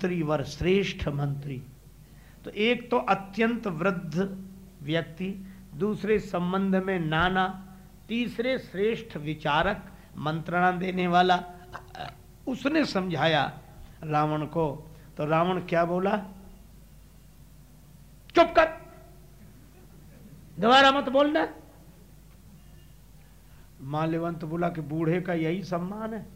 मंत्री वर श्रेष्ठ मंत्री। तो एक तो अत्यंत वृद्ध व्यक्ति, दूसरे संबंध में नाना, तीसरे श्रेष्ठ विचारक, मंत्रणा देने वाला। उसने समझाया रावण को तो रावण क्या बोला? चुप कर। दोबारा मत बोलना। माल्यवंत बोला कि बूढ़े का यही सम्मान है।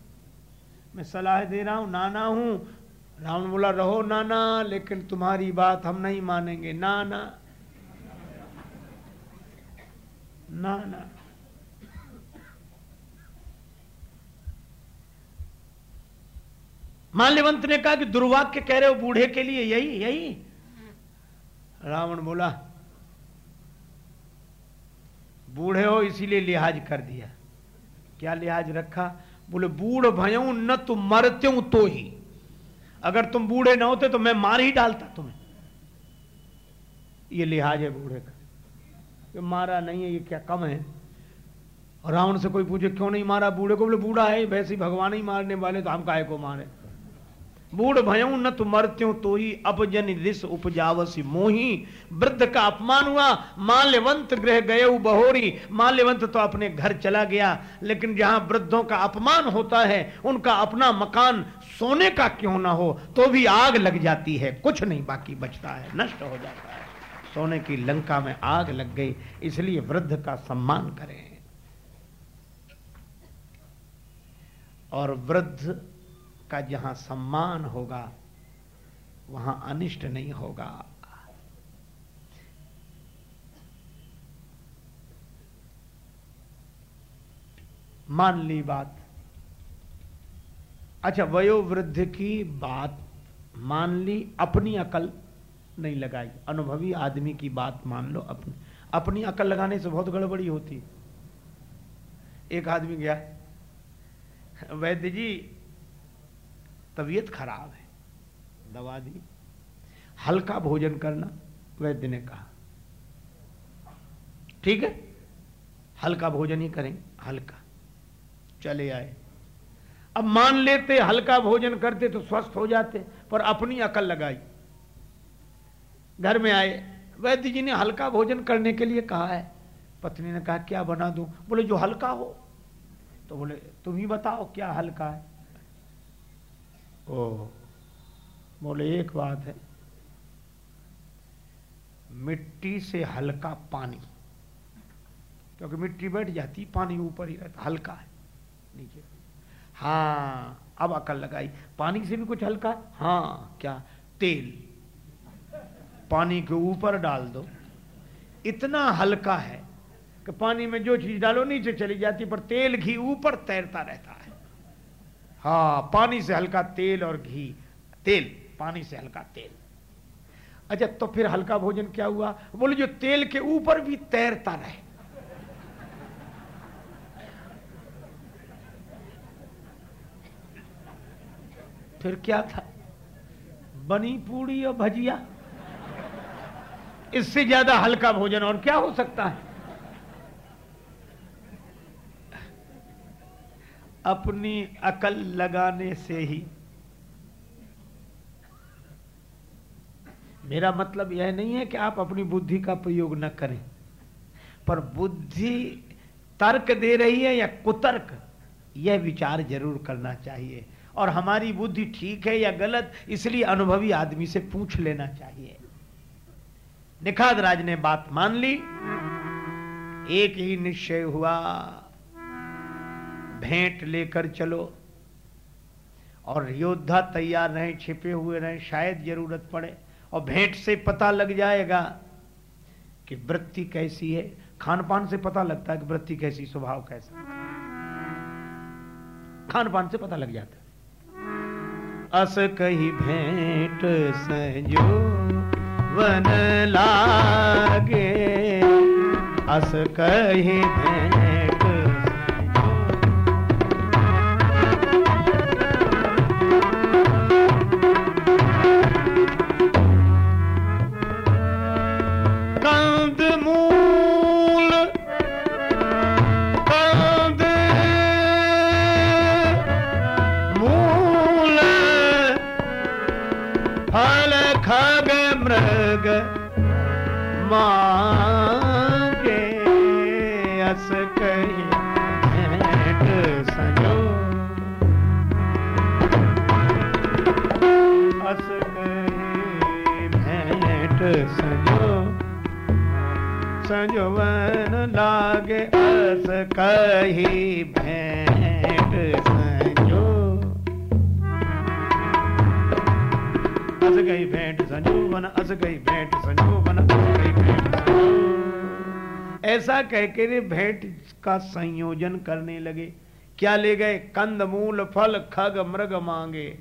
मैं सलाह दे रहा हूँ, नाना हूँ रावण बोला, रहो नाना, लेकिन तुम्हारी बात हम नहीं मानेंगे। नाना नाना। माल्यवंत ने कहा कि दुर्वाक्य कह रहे हो बूढ़े के लिए, यही यही। रावण बोला, बूढ़े हो, इसीलिए लिहाज कर दिया। क्या लिहाज रखा? बोले, बूढ़ भयू न तो मरते तो ही। अगर तुम बूढ़े ना होते तो मैं मार ही डालता तुम्हें। ये लिहाज है बूढ़े का। ये मारा नहीं है, ये क्या कम है? और रावण से कोई पूछे, क्यों नहीं मारा? बूढ़े को बोले, बूढ़ा है, वैसे भगवान ही मारने वाले तो हम काय को मारे? बूढ़ भयऊ न तु मरत्यो तो ही अपजन रिस उपजावसी मोही। वृद्ध का अपमान हुआ, माल्यवंत गृह गए बहोरी। माल्यवंत तो अपने घर चला गया, लेकिन जहाँ वृद्धों का अपमान होता है, उनका अपना मकान सोने का क्यों ना हो तो भी आग लग जाती है। कुछ नहीं बाकी बचता है, नष्ट हो जाता है। सोने की लंका में आग लग गई, इसलिए वृद्ध का सम्मान करें। और वृद्ध का जहाँ सम्मान होगा, वहाँ अनिष्ट नहीं होगा। मान ली बात। अच्छा वयोवृद्ध की बात मान ली, अपनी अकल नहीं लगाई। अनुभवी आदमी की बात मान लो अपनी। अपनी अकल लगाने से बहुत गड़बड़ी होती। एक आदमी गया, वैद्य जी तबीयत खराब है। दवा दी। हल्का भोजन करना, वैद्य ने कहा। ठीक है? हल्का भोजन ही करें, हल्का। चले आए। अब मान लेते, हल्का भोजन करते तो स्वस्थ हो जाते, पर अपनी अकल लगाई। घर में आए। वैद्य जी ने हल्का भोजन करने के लिए कहा है। पत्नी ने कहा, क्या बना दूँ? बोले, जो हल्का हो। तो बोले, तुम ही बताओ क्या हल्का है? ओ बोले, एक बात है। मिट्टी से हल्का पानी, क्योंकि मिट्टी बैठ जाती, पानी ऊपर ही रहता, हल्का है, नीचे। हाँ अब अकल लगाई। पानी से भी कुछ हल्का है? हाँ क्या? तेल। पानी के ऊपर डाल दो। इतना हल्का है कि पानी में जो चीज़ डालो, नीचे चली जाती, पर तेल घी ऊपर तैरता रहता है। हाँ पानी से हल्का तेल और घी। तेल, पानी से हल्का तेल। अच्छा तो फिर हल्का भोजन क्या हुआ? बोले, जो तेल के ऊपर भी तैरता रहे। फिर क्या था? बनी पूड़ी और भजिया। इससे ज़्यादा हल्का भोजन और क्या हो सकता है? अपनी अकल लगाने से ही। मेरा मतलब यह नहीं है कि आप अपनी बुद्धि का प्रयोग न करें, पर बुद्धि तर्क दे रही है या कुतर्क, यह विचार ज़रूर करना चाहिए। और हमारी बुद्धि ठीक है या गलत, इसलिए अनुभवी आदमी से पूछ लेना चाहिए। निखाद राज ने बात मान ली। एक ही निश्चय हुआ। भेंट लेकर चलो। और योद्धा तैयार रहे, छिपे हुए रहे, शायद ज़रूरत पड़े। और भेंट से पता लग जाएगा कि वृत्ति कैसी है। खान पान से पता लगता है कि वृत्ति कैसी, स्वभाव कैसा। खान पान से पता लग जाता है। अस कही भेंट सजो वन लागे। अस कही भेंट ऐसा कह के रे भेंट का संयोजन करने लगे। क्या ले गए? कंद, मूल, फल, खग, मृग मांगे।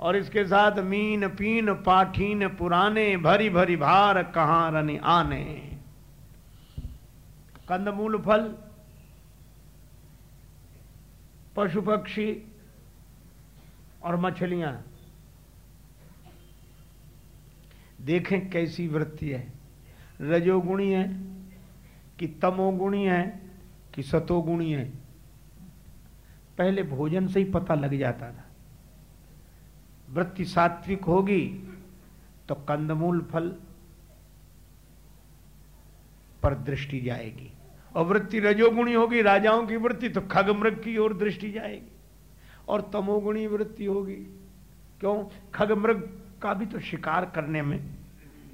और इसके साथ मीन, पीन, पाठीन, पुराने, भरी भरी भार कहाँ रने आने। कंदमूल फल, पशु, पक्षी और मछलियाँ। देखें कैसी वृत्ति है। रजोगुणी है। कि तमोगुणी है, कि सतोगुणी है। पहले भोजन से ही पता लग जाता था। वृत्ति सात्विक होगी तो कंदमूल फल पर दृष्टि जाएगी। और वृत्ति रजोगुणी होगी, राजाओं की वृत्ति तो खगमृग की ओर दृष्टि जाएगी। और तमोगुणी वृत्ति होगी। क्यों? खगमृग का भी तो शिकार करने में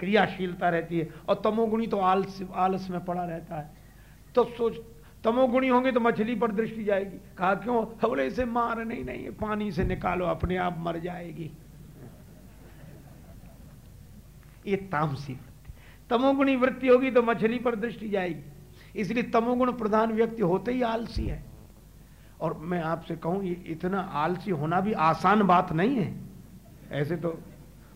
क्रियाशीलता रहती है और तमोगुणी तो आलस आलस में पड़ा रहता है। तो सोच, तमोगुणी होंगे तो मछली पर दृष्टि जाएगी। कहा, क्यों? बोले इसे मार नहीं नहीं, पानी से निकालो, अपने आप मर जाएगी। ये तामसी वृत्ति। तमोगुणी वृत्ति होगी तो मछली पर दृष्टि जाएगी। इसलिए तमोगुण प्रधान व्यक्ति होते ही आलसी है। और मैं आपसे कहूँ, ये इतना आलसी होना भी आसान बात नहीं है। ऐसे तो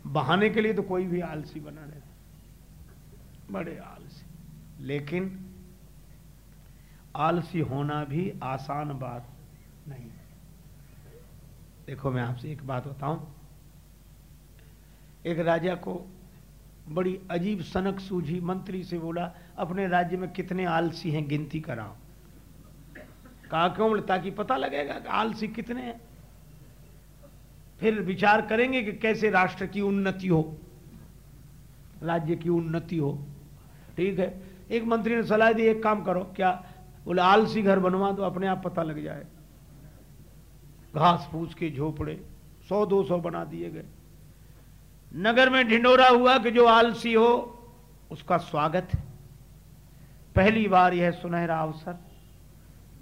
बहाने के लिए तो कोई भी आलसी बना रहता बड़े आलसी। लेकिन आलसी होना भी आसान बात नहीं देखो, मैं आपसे एक बात बताऊँ। एक राजा को बड़ी अजीब सनक सूझी मंत्री से बोला, अपने राज्य में कितने आलसी हैं गिनती कराओ? कहा, क्यों, ताकि पता लगेगा कि आलसी कितने हैं? फिर विचार करेंगे कि कैसे राष्ट्र की उन्नति हो, राज्य की उन्नति हो। ठीक है? एक मंत्री ने सलाह दी, एक काम करो, क्या बोले, आलसी घर बनवा दो, अपने आप पता लग जाए। घास फूस के झोपड़े, सौ दो सौ बना दिए गए। नगर में ढिंडोरा हुआ कि जो आलसी हो, उसका स्वागत है। पहली बार यह सुनहरा अवसर।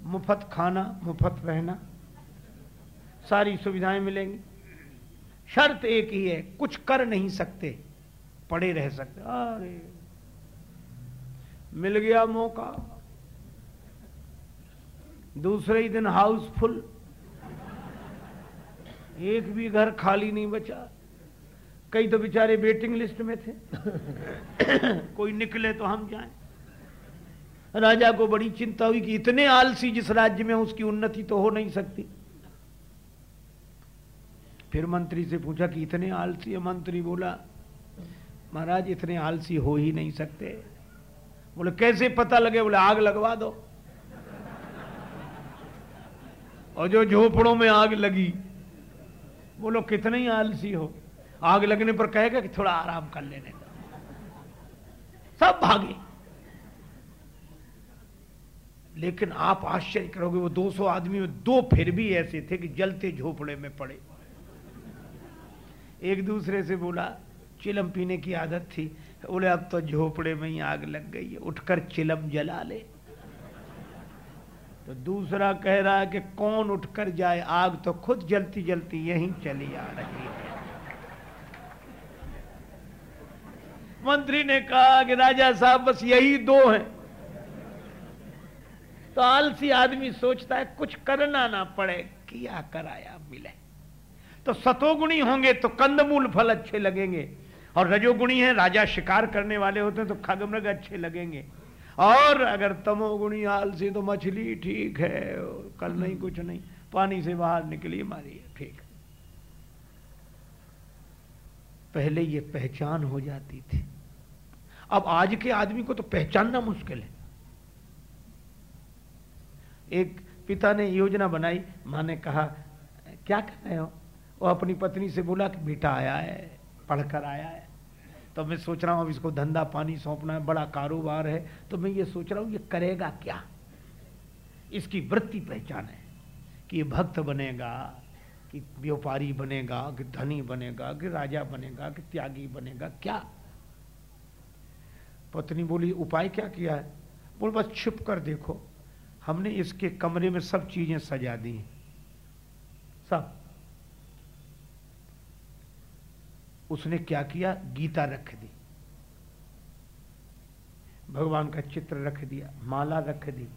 मुफ़्त खाना, मुफ़्त रहना। सारी सुविधाएँ मिलेंगी। शर्त एक ही है, कुछ कर नहीं सकते, पड़े रह सकते। अरे, मिल गया मौका। दूसरे ही दिन हाउसफुल। एक भी घर खाली नहीं बचा। कई तो बेचारे वेटिंग लिस्ट में थे। कोई निकले तो हम जाएँ। राजा को बड़ी चिंता हुई कि इतने आलसी जिस राज्य में उसकी उन्नति तो हो नहीं सकती। फिर मंत्री से पूछा कि इतने आलसी है? मंत्री बोला, महाराज, इतने आलसी हो ही नहीं सकते। बोले, कैसे पता लगे? बोले, आग लगवा दो। और जो झोपड़ों में आग लगी, बोलो, कितने ही आलसी हो। आग लगने पर कहेगा कि थोड़ा आराम कर लेने का सब भागे। लेकिन आप आश्चर्य करोगे, वो 200 आदमी में दो फिर भी ऐसे थे कि जलते झोपड़े में पड़े। एक दूसरे से बोला, चिलम पीने की आदत थी। बोले, अब तो झोपड़े में ही आग लग गई है, उठकर चिलम जला ले। तो दूसरा कह रहा है कि कौन उठकर जाए, आग तो खुद जलती जलती यहीं चली आ रही है। मंत्री ने कहा कि राजा साहब, बस यही दो हैं। तो आलसी आदमी सोचता है, कुछ करना ना पड़े, किया कराया मिले। तो सतोगुणी होंगे तो कंदमूल फल अच्छे लगेंगे। और रजोगुणी है, राजा शिकार करने वाले होते हैं तो खगमृग अच्छे लगेंगे। और अगर तमोगुणी आलसी तो मछली ठीक है कल नहीं, कुछ नहीं। पानी से बाहर निकली मारी ठीक। पहले ये पहचान हो जाती थी। अब आज के आदमी को तो पहचानना मुश्किल है। एक पिता ने योजना बनाई, माँ ने कहा, क्या कर रहे हो? वो अपनी पत्नी से बोला कि, बेटा आया है, पढ़कर आया है। तो मैं सोच रहा हूँ, अब इसको धंधा पानी सौंपना है, बड़ा कारोबार है। तो मैं ये सोच रहा हूँ, ये करेगा क्या? इसकी वृत्ति पहचान है कि ये भक्त बनेगा, कि व्यापारी बनेगा, कि धनी बनेगा, कि राजा बनेगा, कि त्यागी बनेगा, क्या? पत्नी बोली, उपाय क्या किया है? बोल, बस छिप कर देखो। हमने इसके कमरे में सब चीज़ें सजा दी सब। उसने क्या किया? गीता रख दी। भगवान का चित्र रख दिया, माला रख दी,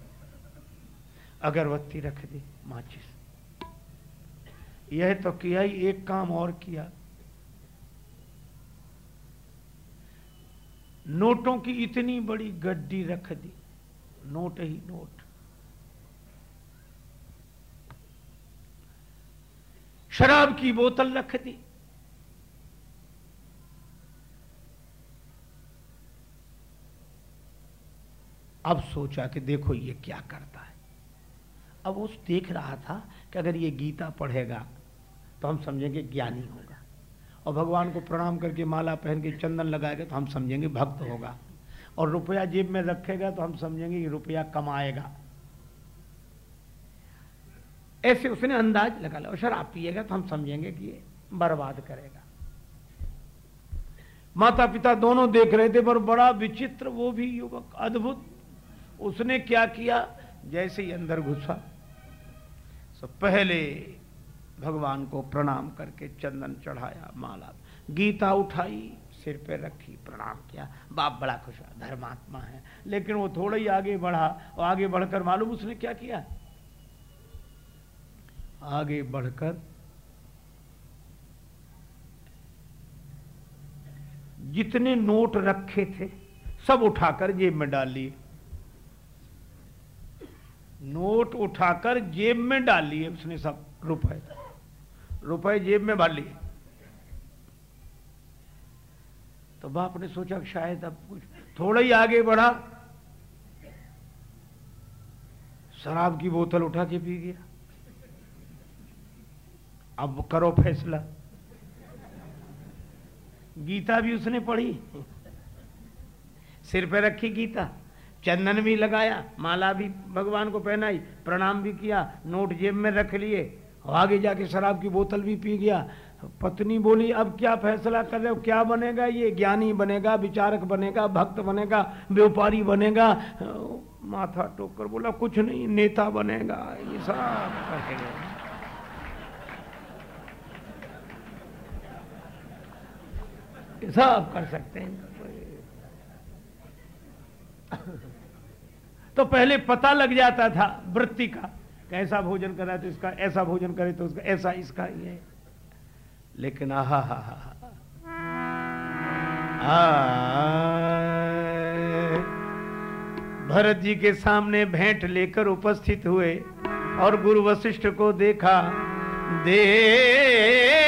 अगरबत्ती रख दी, माचिस। यह तो किया ही, एक काम और किया। नोटों की इतनी बड़ी गड्डी रख दी। नोट ही नोट। शराब की बोतल रख दी। अब सोचा कि देखो ये क्या करता है। अब उस देख रहा था कि अगर ये गीता पढ़ेगा तो हम समझेंगे ज्ञानी होगा। और भगवान को प्रणाम करके माला पहन के चंदन लगाएगा तो हम समझेंगे भक्त होगा। और रुपया जेब में रखेगा तो हम समझेंगे कि रुपया कमाएगा। ऐसे उसने अंदाज लगा लिया शराब पिएगा तो हम समझेंगे कि ये बर्बाद करेगा। माता पिता दोनों देख रहे थे, पर बड़ा विचित्र वो भी युवक, अद्भुत उसने क्या किया? जैसे ही अंदर घुसा तो पहले भगवान को प्रणाम करके चंदन चढ़ाया, माला, गीता उठाई, सिर पे रखी, प्रणाम किया। बाप बड़ा खुश हुआ, धर्मात्मा है। लेकिन वो थोड़ा ही आगे बढ़ा, और आगे बढ़कर मालूम उसने क्या किया? आगे बढ़कर जितने नोट रखे थे, सब उठाकर जेब में डाल लिए। नोट उठाकर जेब में डाल लिए उसने सब रुपए। रुपए जेब में भर लिए। तो बाप ने सोचा शायद अब कुछ थोड़ा ही आगे बढ़ा। शराब की बोतल उठा के पी गया। अब करो फैसला। गीता भी उसने पढ़ी। सिर पे रखी गीता। चंदन भी लगाया, माला भी भगवान को पहनाई, प्रणाम भी किया, नोट जेब में रख लिए। आगे जाके शराब की बोतल भी पी गया। पत्नी बोली, अब क्या फैसला कर रहे हो? क्या बनेगा ये? ज्ञानी बनेगा, विचारक बनेगा, भक्त बनेगा, व्यापारी बनेगा। माथा टोक कर बोला, कुछ नहीं, नेता बनेगा। ये सब सब कर सकते हैं। तो पहले पता लग जाता था वृत्ति का, कैसा भोजन करा तो इसका, ऐसा भोजन करे तो उसका, ऐसा इसका ये लेकिन आहा, हा हा हा। भरत जी के सामने भेंट लेकर उपस्थित हुए और गुरु वशिष्ठ को देखा देखी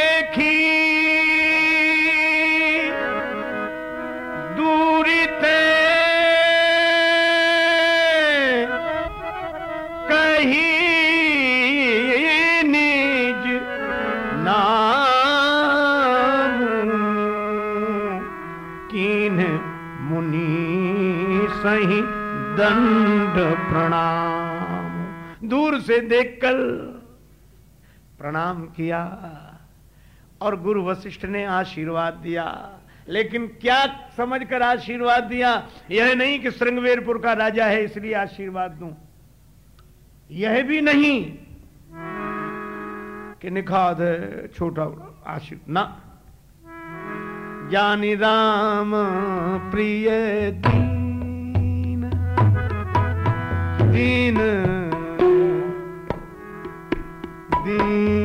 दंड प्रणाम। दूर से देखकर प्रणाम किया और गुरु वशिष्ठ ने आशीर्वाद दिया। लेकिन क्या समझकर आशीर्वाद दिया? यह नहीं कि श्रृंगवेरपुर का राजा है, इसलिए आशीर्वाद दूँ। यह भी नहीं कि निखाद छोटा आशीर्वाद। ना। जानी राम प्रिय दी। दीन दीन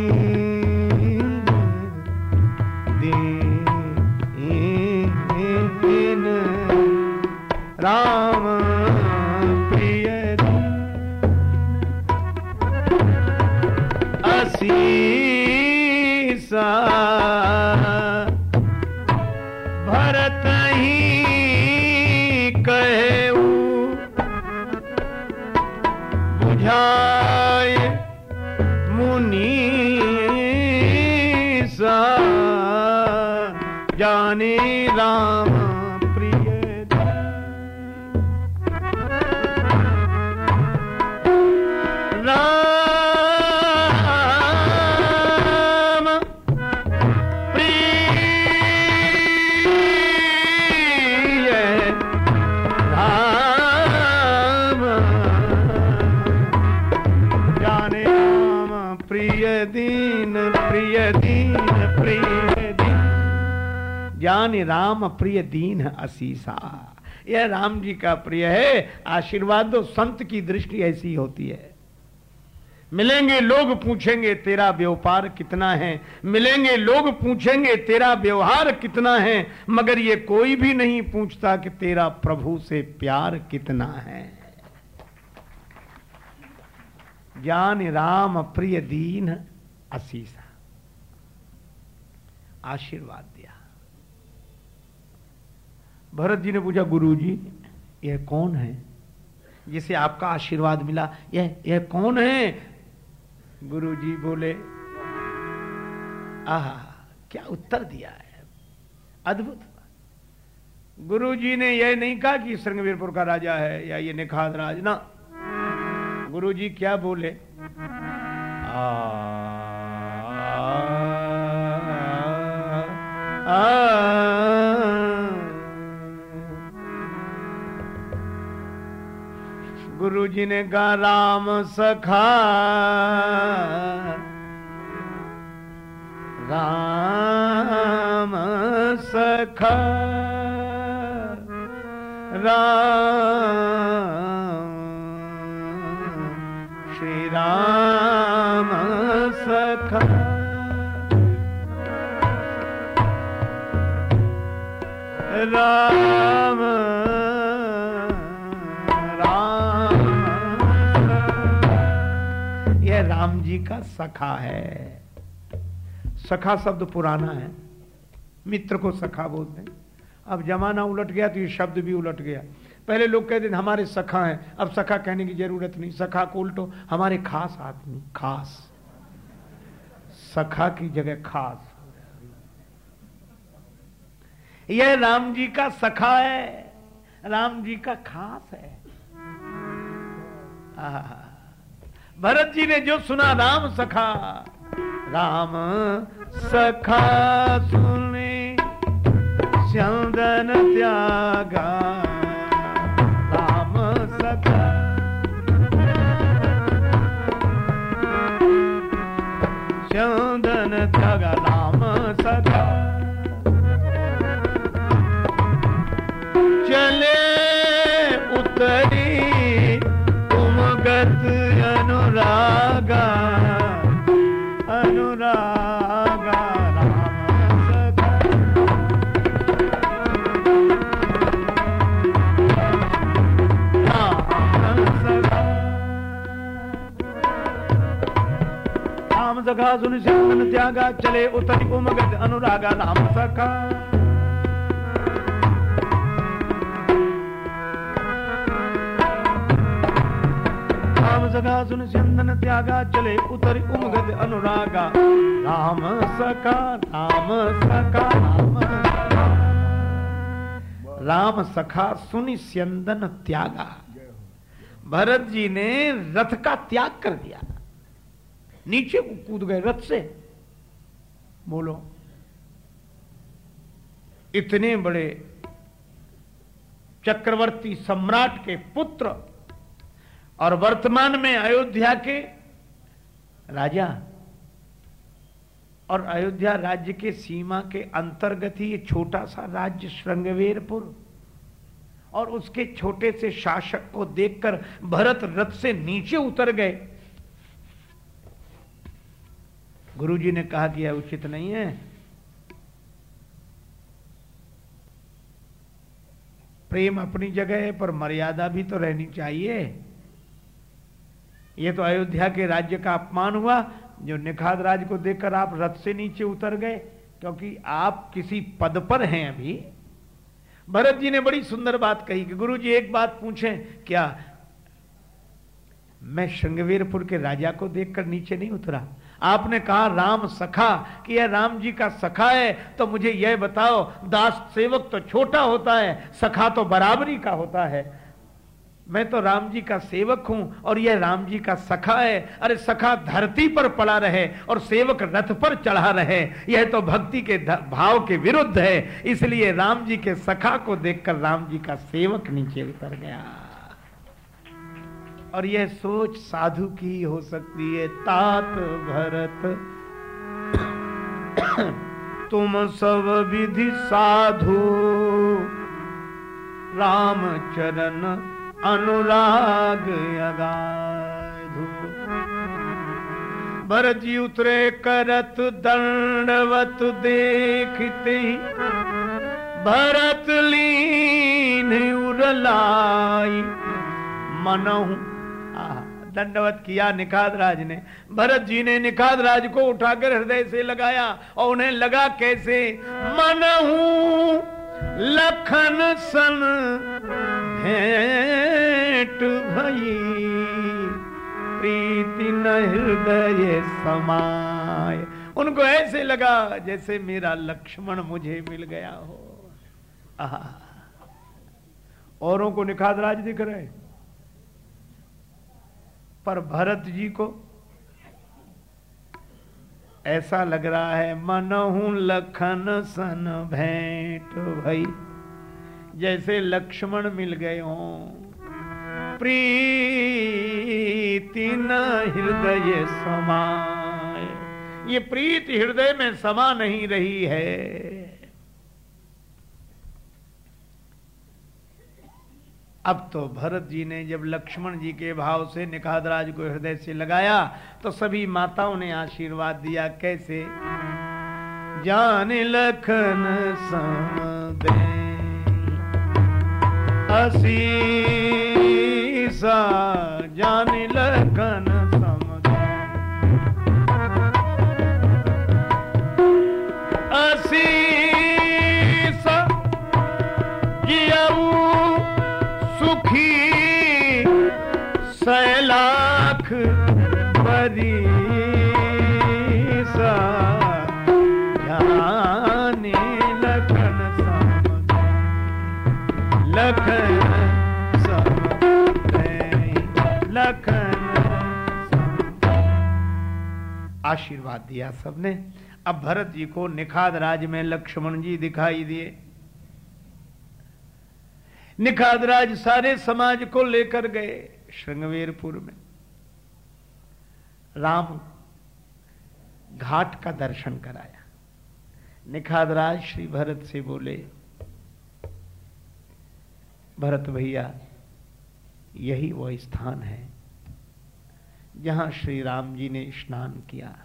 जाने राम प्रिय दीन असीसा। यह राम जी का प्रिय है। आशीर्वाद दो संत की दृष्टि ऐसी होती है। मिलेंगे लोग पूछेंगे, तेरा व्यापार कितना है? मिलेंगे लोग पूछेंगे, तेरा व्यवहार कितना है? मगर ये कोई भी नहीं पूछता कि तेरा प्रभु से प्यार कितना है। ज्ञान राम प्रिय दीन असीसा। आशीर्वाद भरत जी ने पूछा गुरु जी यह कौन है जिसे आपका आशीर्वाद मिला यह यह कौन है गुरु जी बोले आह क्या उत्तर दिया है अद्भुत गुरु जी ने यह नहीं कहा कि श्रृंगवीरपुर का राजा है या ये निखाद राज ना गुरु जी क्या बोले आ, आ, गुरु जी ने कहा राम सखा राम सखा राम श्री राम सखा राम राम राम जी का सखा है। सखा शब्द पुराना है। मित्र को सखा बोलते हैं। अब जमाना उलट गया तो ये शब्द भी उलट गया। पहले लोग कहते थे, हमारे सखा हैं। अब सखा कहने की ज़रूरत नहीं। सखा को उल्टो, हमारे खास आदमी, खास। सखा की जगह खास। यह राम जी का सखा है। राम जी का खास है। आहा। भरत जी ने जो सुना, राम सखा। राम सखा सुने, चंदन त्यागा। राम सखा। चंदन त्यागा, राम सखा। सखा सुन सिंहन त्यागा, चले उतरी उमगत अनुरागा राम सखा। सखा सुन चंदन त्यागा, चले उतरी उमगत अनुरागा राम सखा राम सखा राम। राम सखा, सुनि स्यंदन त्यागा। भरत जी ने रथ का त्याग कर दिया। नीचे कूद गए रथ से। बोलो, इतने बड़े चक्रवर्ती सम्राट के पुत्र और वर्तमान में अयोध्या के राजा और अयोध्या राज्य के सीमा के अंतर्गत ही छोटा सा राज्य श्रृंगवेरपुर और उसके छोटे से शासक को देखकर भरत रथ से नीचे उतर गए। गुरुजी ने कहा कि यह उचित नहीं है। प्रेम अपनी जगह है, पर मर्यादा भी तो रहनी चाहिए। ये तो अयोध्या के राज्य का अपमान हुआ, जो निखाद राज को देखकर आप रथ से नीचे उतर गए, क्योंकि आप किसी पद पर हैं अभी। भरत जी ने बड़ी सुंदर बात कही कि गुरु जी एक बात पूछें, क्या मैं श्रृंगवीरपुर के राजा को देखकर नीचे नहीं उतरा? आपने कहा, राम सखा, कि यह राम जी का सखा है तो मुझे यह बताओ, दास सेवक तो छोटा होता है, सखा तो बराबरी का होता है। मैं तो राम जी का सेवक हूँ, और यह राम जी का सखा है। अरे सखा धरती पर पड़ा रहे, और सेवक रथ पर चढ़ा रहे। यह तो भक्ति के भाव के विरुद्ध है। इसलिए राम जी के सखा को देखकर राम जी का सेवक नीचे उतर गया। और यह सोच साधु की हो सकती है। तात भरत, तुम सब विधि साधु। राम चरण अनुराग अगाधु। भरत जी उतरे, करत दंडवत देखते। भरत लीन उरलाई, मनहू दंडवत किया निखाद राज ने। भरत जी ने निखाद राज को उठाकर हृदय से लगाया और उन्हें लगा कैसे? मनहू लखन सन भेंट भई, प्रीति न हृदय समाय। उनको ऐसे लगा जैसे मेरा लक्ष्मण मुझे मिल गया हो। आहा। औरों को निखाद राज दिख रहे। पर भरत जी को ऐसा लग रहा है, मनहू लखन सन भेंट भाई, जैसे लक्ष्मण मिल गए हो। प्रीति न हृदय समाय। ये प्रीत हृदय में समा नहीं रही है। अब तो भरत जी ने जब लक्ष्मण जी के भाव से निखादराज को हृदय से लगाया तो सभी माताओं ने आशीर्वाद दिया, कैसे? जान लखन समदे असीसा जान लखन आशीर्वाद दिया सबने। अब भरत जी को निखाद राज में लक्ष्मण जी दिखाई दिए। निखादराज सारे समाज को लेकर गए श्रृंगवीरपुर में। राम घाट का दर्शन कराया। निखादराज श्री भरत से बोले, भरत भैया, यही वो स्थान है जहाँ श्री राम जी ने स्नान किया।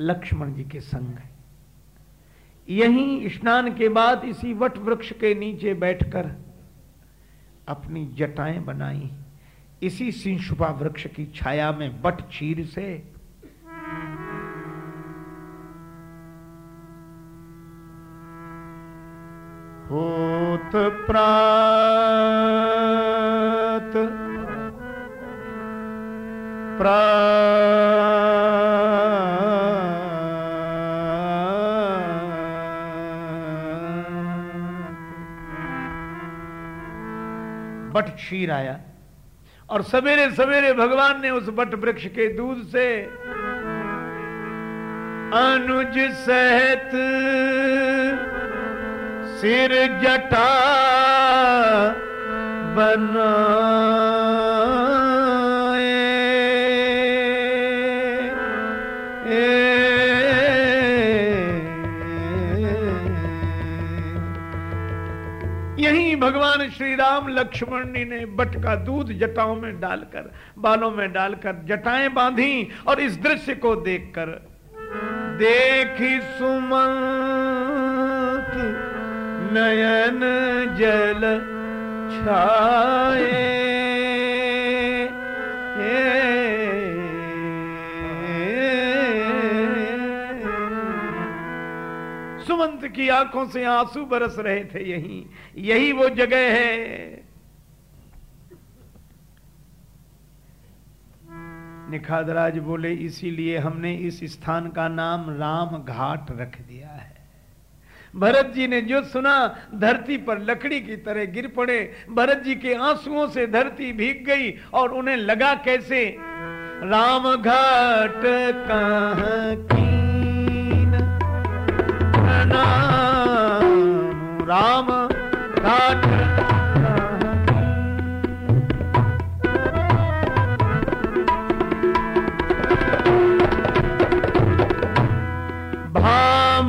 लक्ष्मण जी के संग। यहीं स्नान के बाद इसी वट वृक्ष के नीचे बैठकर अपनी जटाएँ बनाई। इसी सिंशुपा वृक्ष की छाया में बट चीर से होत प्रात बट क्षीर आया और सवेरे सवेरे भगवान ने उस बट वृक्ष के दूध से अनुज सहित सिर जटा बना। श्री जी ने बट का दूध जटाओं में डालकर, बालों में डालकर जटाएँ बांधी और इस दृश्य को देखकर, देखी सुमंत नयन जल छाए। की आँखों से आँसू बरस रहे थे यही। यही वो जगह है। निखादराज बोले, इसीलिए हमने इस स्थान का नाम राम घाट रख दिया है। भरत जी ने जो सुना, धरती पर लकड़ी की तरह गिर पड़े। भरत जी के आंसुओं से धरती भीग गई और उन्हें लगा कैसे राम घाट कहाँ कीन राम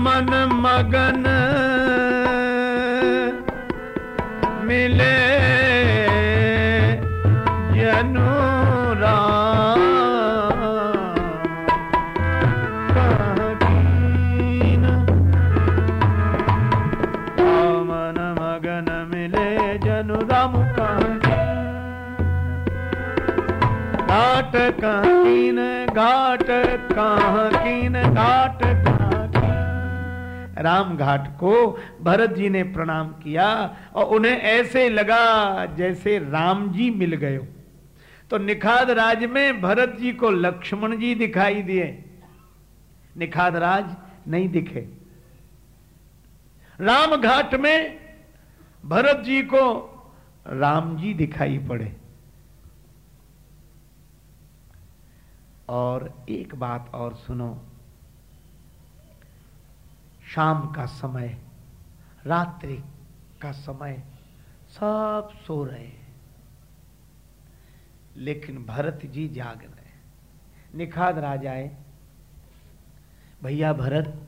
मन मगन मिले घाट घाट राम घाट को भरत जी ने प्रणाम किया और उन्हें ऐसे लगा जैसे राम जी मिल गए। तो निखाद राज में भरत जी को लक्ष्मण जी दिखाई दिए। निखाद राज नहीं दिखे। राम घाट में भरत जी को राम जी दिखाई पड़े। और एक बात और सुनो। शाम का समय, रात्रि का समय, सब सो रहे हैं। लेकिन भरत जी जाग रहे हैं। निखाद राजाए भैया भरत,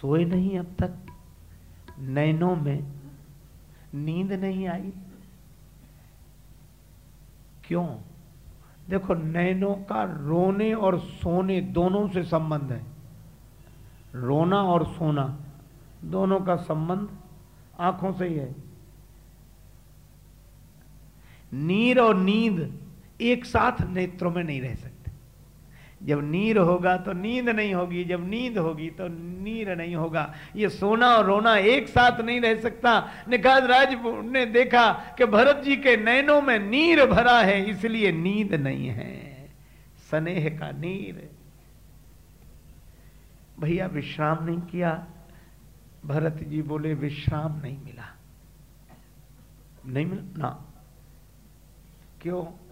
सोए नहीं अब तक? नैनों में नींद नहीं आई? क्यों? देखो, नैनों का रोने और सोने दोनों से संबंध है। रोना और सोना दोनों का संबंध आँखों से ही है। नीर और नींद एक साथ नेत्रों में नहीं रह सकते। जब नीर होगा तो नींद नहीं होगी, जब नींद होगी तो नीर नहीं होगा। ये सोना और रोना एक साथ नहीं रह सकता। निकाज राज ने देखा कि भरत जी के नैनों में नीर भरा है, इसलिए नींद नहीं है। स्नेह का नीर। भैया, विश्राम नहीं किया। भरत जी बोले, विश्राम नहीं मिला। नहीं मिला ना। क्यों?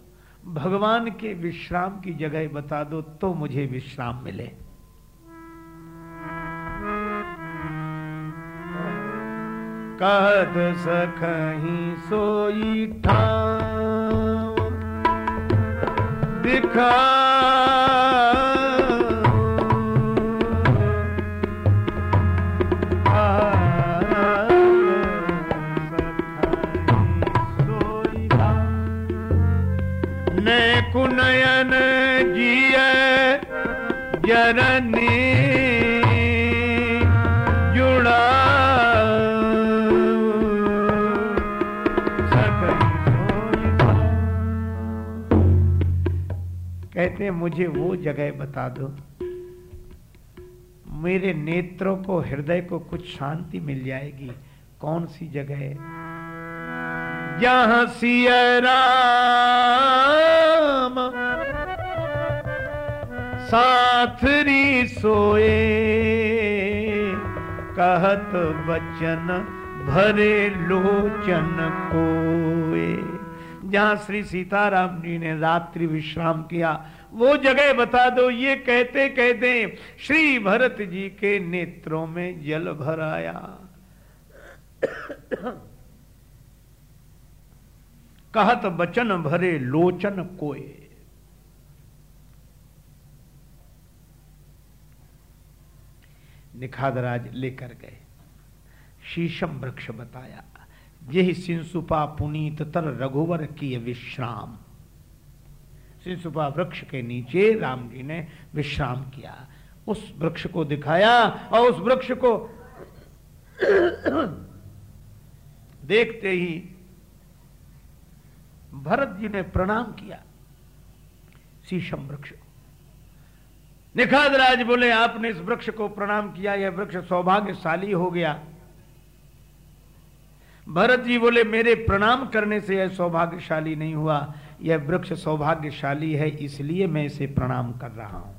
भगवान के विश्राम की जगह बता दो तो मुझे विश्राम मिले। कहत सखही सोई ठा दिखा जुड़ा। कहते मुझे वो जगह बता दो। मेरे नेत्रों को, हृदय को कुछ शांति मिल जाएगी। कौन सी जगह जहाँ सियरा साथरी सोए। कहत बचन भरे लोचन कोए। जहाँ श्री सीताराम जी ने रात्रि विश्राम किया, वो जगह बता दो, ये कहते कहते श्री भरत जी के नेत्रों में जल भर आया। कहत बचन भरे लोचन कोए। निखादराज लेकर गए। शीशम वृक्ष बताया, यही सिंसुपा पुनीत तर रघुवर की विश्राम। सिंसुपा वृक्ष के नीचे राम जी ने विश्राम किया। उस वृक्ष को दिखाया और उस वृक्ष को देखते ही भरत जी ने प्रणाम किया। शीशम वृक्ष निखाद राज बोले, आपने इस वृक्ष को प्रणाम किया, यह वृक्ष सौभाग्यशाली हो गया। भरत जी बोले, मेरे प्रणाम करने से यह सौभाग्यशाली नहीं हुआ, यह वृक्ष सौभाग्यशाली है, इसलिए मैं इसे प्रणाम कर रहा हूँ।